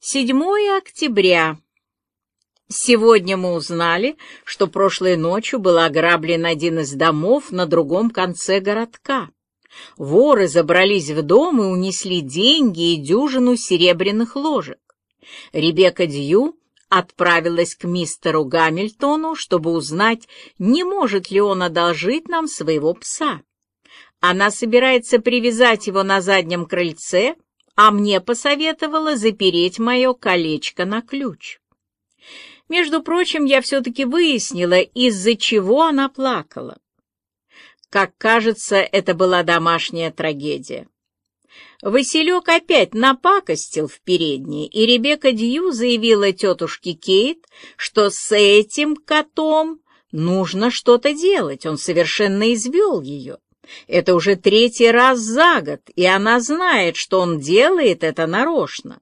7 октября. Сегодня мы узнали, что прошлой ночью был ограблен один из домов на другом конце городка. Воры забрались в дом и унесли деньги и дюжину серебряных ложек. Ребекка Дью отправилась к мистеру Гамильтону, чтобы узнать, не может ли он одолжить нам своего пса. Она собирается привязать его на заднем крыльце а мне посоветовала запереть мое колечко на ключ. Между прочим, я все-таки выяснила, из-за чего она плакала. Как кажется, это была домашняя трагедия. Василек опять напакостил в передней, и Ребекка Дью заявила тетушке Кейт, что с этим котом нужно что-то делать, он совершенно извел ее. Это уже третий раз за год, и она знает, что он делает это нарочно.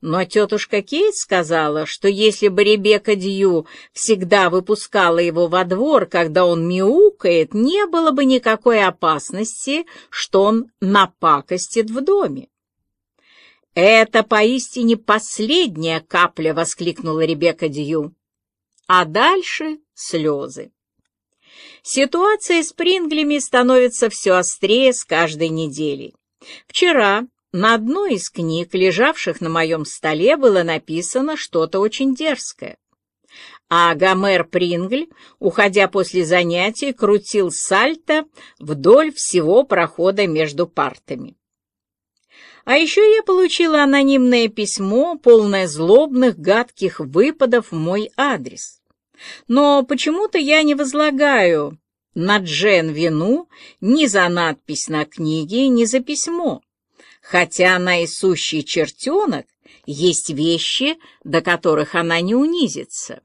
Но тетушка Кейт сказала, что если бы Ребекка Дью всегда выпускала его во двор, когда он мяукает, не было бы никакой опасности, что он напакостит в доме. «Это поистине последняя капля!» — воскликнула Ребекка Дью. А дальше слезы. Ситуация с Принглями становится все острее с каждой неделей. Вчера на одной из книг, лежавших на моем столе, было написано что-то очень дерзкое. А Гомер Прингль, уходя после занятий, крутил сальто вдоль всего прохода между партами. А еще я получила анонимное письмо, полное злобных, гадких выпадов в мой адрес. Но почему-то я не возлагаю на Джен вину ни за надпись на книге, ни за письмо. Хотя она и чертенок, есть вещи, до которых она не унизится.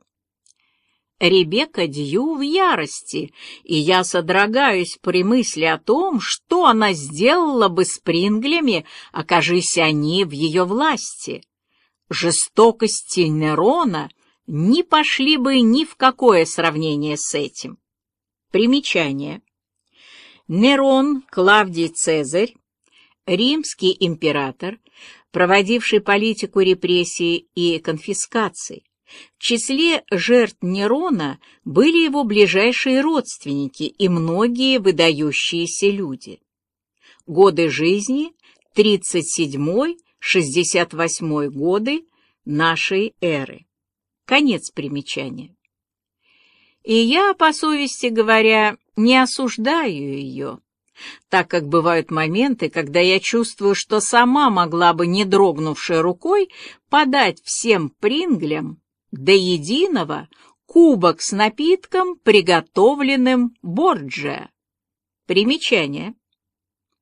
Ребекка Дью в ярости, и я содрогаюсь при мысли о том, что она сделала бы с Принглями, окажись они в ее власти. Жестокости Нерона не пошли бы ни в какое сравнение с этим. Примечание. Нерон Клавдий Цезарь, римский император, проводивший политику репрессий и конфискаций. В числе жертв Нерона были его ближайшие родственники и многие выдающиеся люди. Годы жизни 37-68 годы нашей эры. Конец примечания. И я, по совести говоря, не осуждаю ее, так как бывают моменты, когда я чувствую, что сама могла бы, не дрогнувшей рукой, подать всем принглям до единого кубок с напитком, приготовленным Борджиа. Примечание.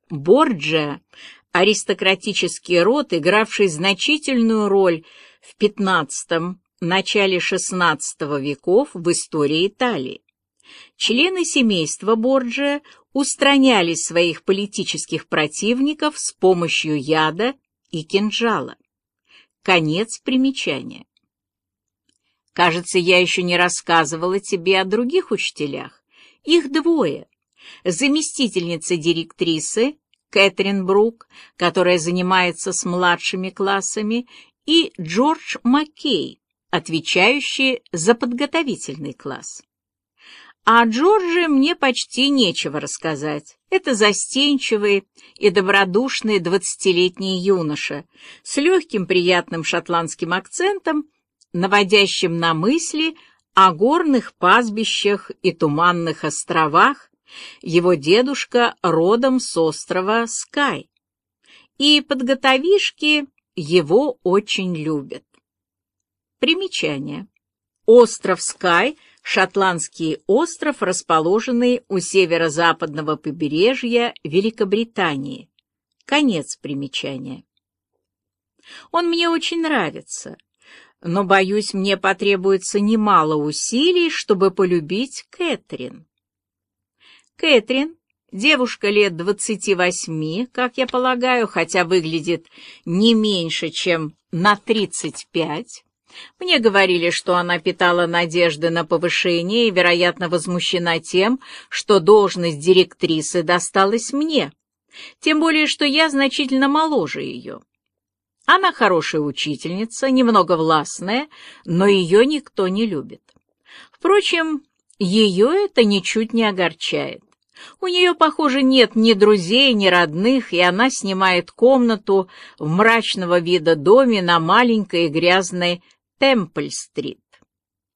Борджиа — аристократический род, игравший значительную роль в XV начале XVI веков в истории Италии. Члены семейства Борджиа устраняли своих политических противников с помощью яда и кинжала. Конец примечания. Кажется, я еще не рассказывала тебе о других учителях. Их двое. Заместительница директрисы Кэтрин Брук, которая занимается с младшими классами, и Джордж Маккей, отвечающие за подготовительный класс. А Джорджи мне почти нечего рассказать. Это застенчивый и добродушный двадцатилетний юноша с легким приятным шотландским акцентом, наводящим на мысли о горных пастбищах и туманных островах, его дедушка родом с острова Скай. И подготовишки его очень любят. Примечание. Остров Скай – шотландский остров, расположенный у северо-западного побережья Великобритании. Конец примечания. Он мне очень нравится, но, боюсь, мне потребуется немало усилий, чтобы полюбить Кэтрин. Кэтрин Девушка лет двадцати восьми, как я полагаю, хотя выглядит не меньше, чем на тридцать пять. Мне говорили, что она питала надежды на повышение и, вероятно, возмущена тем, что должность директрисы досталась мне, тем более, что я значительно моложе ее. Она хорошая учительница, немного властная, но ее никто не любит. Впрочем, ее это ничуть не огорчает. У нее, похоже, нет ни друзей, ни родных, и она снимает комнату в мрачного вида доме на маленькой грязной Темпль-стрит.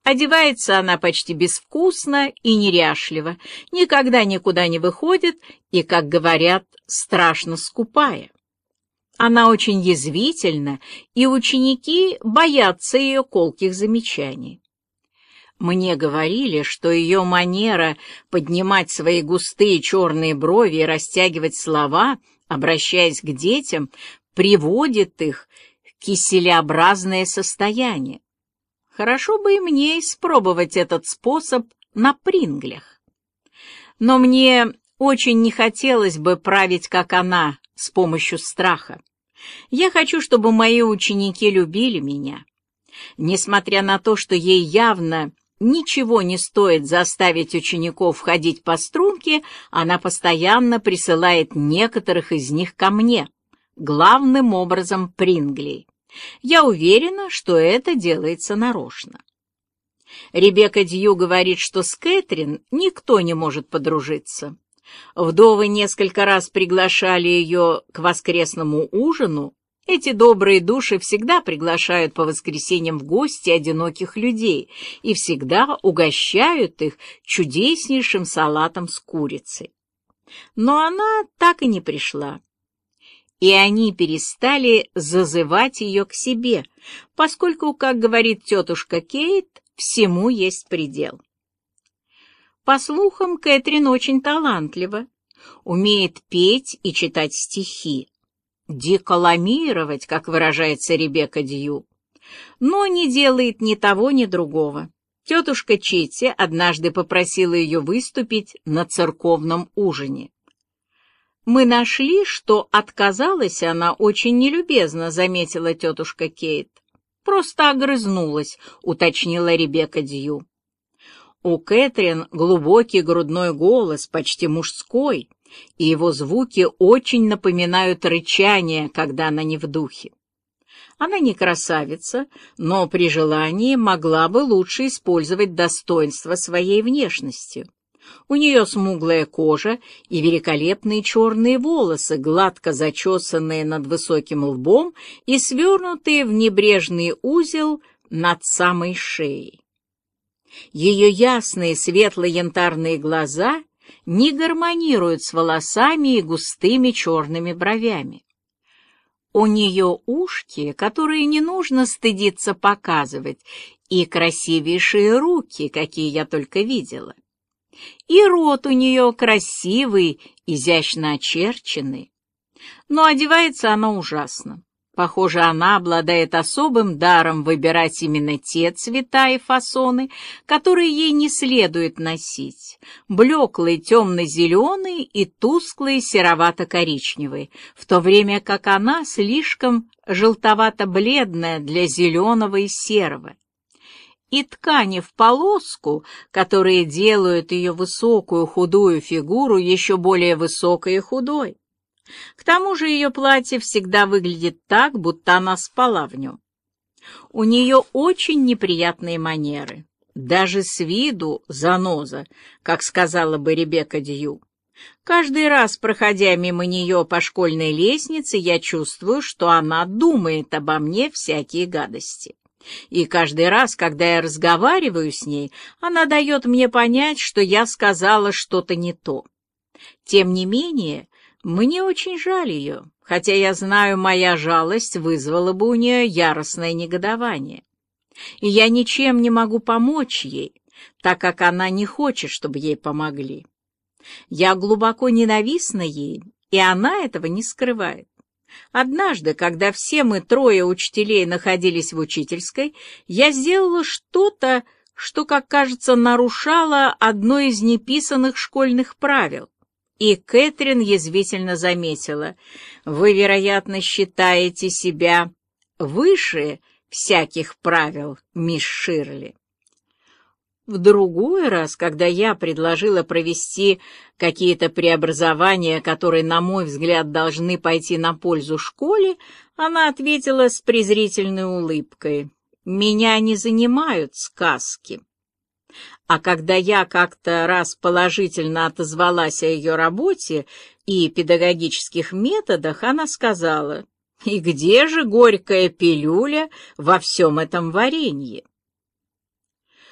Одевается она почти безвкусно и неряшливо, никогда никуда не выходит и, как говорят, страшно скупая. Она очень язвительна, и ученики боятся ее колких замечаний. Мне говорили, что ее манера поднимать свои густые черные брови и растягивать слова, обращаясь к детям, приводит их киселеобразное состояние. Хорошо бы и мне испробовать этот способ на принглях. Но мне очень не хотелось бы править, как она, с помощью страха. Я хочу, чтобы мои ученики любили меня. Несмотря на то, что ей явно ничего не стоит заставить учеников ходить по струнке, она постоянно присылает некоторых из них ко мне, главным образом Принглей. Я уверена, что это делается нарочно. Ребекка Дью говорит, что с Кэтрин никто не может подружиться. Вдовы несколько раз приглашали ее к воскресному ужину, эти добрые души всегда приглашают по воскресеньям в гости одиноких людей и всегда угощают их чудеснейшим салатом с курицей. Но она так и не пришла. И они перестали зазывать ее к себе, поскольку, как говорит тетушка Кейт, всему есть предел. По слухам, Кэтрин очень талантлива, умеет петь и читать стихи, деколамировать, как выражается Ребекка Дью, но не делает ни того, ни другого. Тетушка Чити однажды попросила ее выступить на церковном ужине. «Мы нашли, что отказалась она очень нелюбезно», — заметила тетушка Кейт. «Просто огрызнулась», — уточнила Ребекка Дью. У Кэтрин глубокий грудной голос, почти мужской, и его звуки очень напоминают рычание, когда она не в духе. Она не красавица, но при желании могла бы лучше использовать достоинство своей внешности. У нее смуглая кожа и великолепные черные волосы, гладко зачесанные над высоким лбом и свернутые в небрежный узел над самой шеей. Ее ясные светло-янтарные глаза не гармонируют с волосами и густыми черными бровями. У нее ушки, которые не нужно стыдиться показывать, и красивейшие руки, какие я только видела. И рот у нее красивый, изящно очерченный. Но одевается она ужасно. Похоже, она обладает особым даром выбирать именно те цвета и фасоны, которые ей не следует носить. Блеклый темно-зеленый и тусклый серовато-коричневый, в то время как она слишком желтовато-бледная для зеленого и серого. И ткани в полоску, которые делают ее высокую худую фигуру еще более высокой и худой. К тому же ее платье всегда выглядит так, будто она спала в нем. У нее очень неприятные манеры, даже с виду заноза, как сказала бы Ребекка Дью. Каждый раз, проходя мимо нее по школьной лестнице, я чувствую, что она думает обо мне всякие гадости. И каждый раз, когда я разговариваю с ней, она дает мне понять, что я сказала что-то не то. Тем не менее, мне очень жаль ее, хотя я знаю, моя жалость вызвала бы у нее яростное негодование. И я ничем не могу помочь ей, так как она не хочет, чтобы ей помогли. Я глубоко ненавистна ей, и она этого не скрывает. Однажды, когда все мы трое учителей находились в учительской, я сделала что-то, что, как кажется, нарушало одно из неписанных школьных правил. И Кэтрин язвительно заметила, «Вы, вероятно, считаете себя выше всяких правил, мисс Ширли». В другой раз, когда я предложила провести какие-то преобразования, которые, на мой взгляд, должны пойти на пользу школе, она ответила с презрительной улыбкой. «Меня не занимают сказки». А когда я как-то раз положительно отозвалась о ее работе и педагогических методах, она сказала, «И где же горькая пилюля во всем этом варенье?»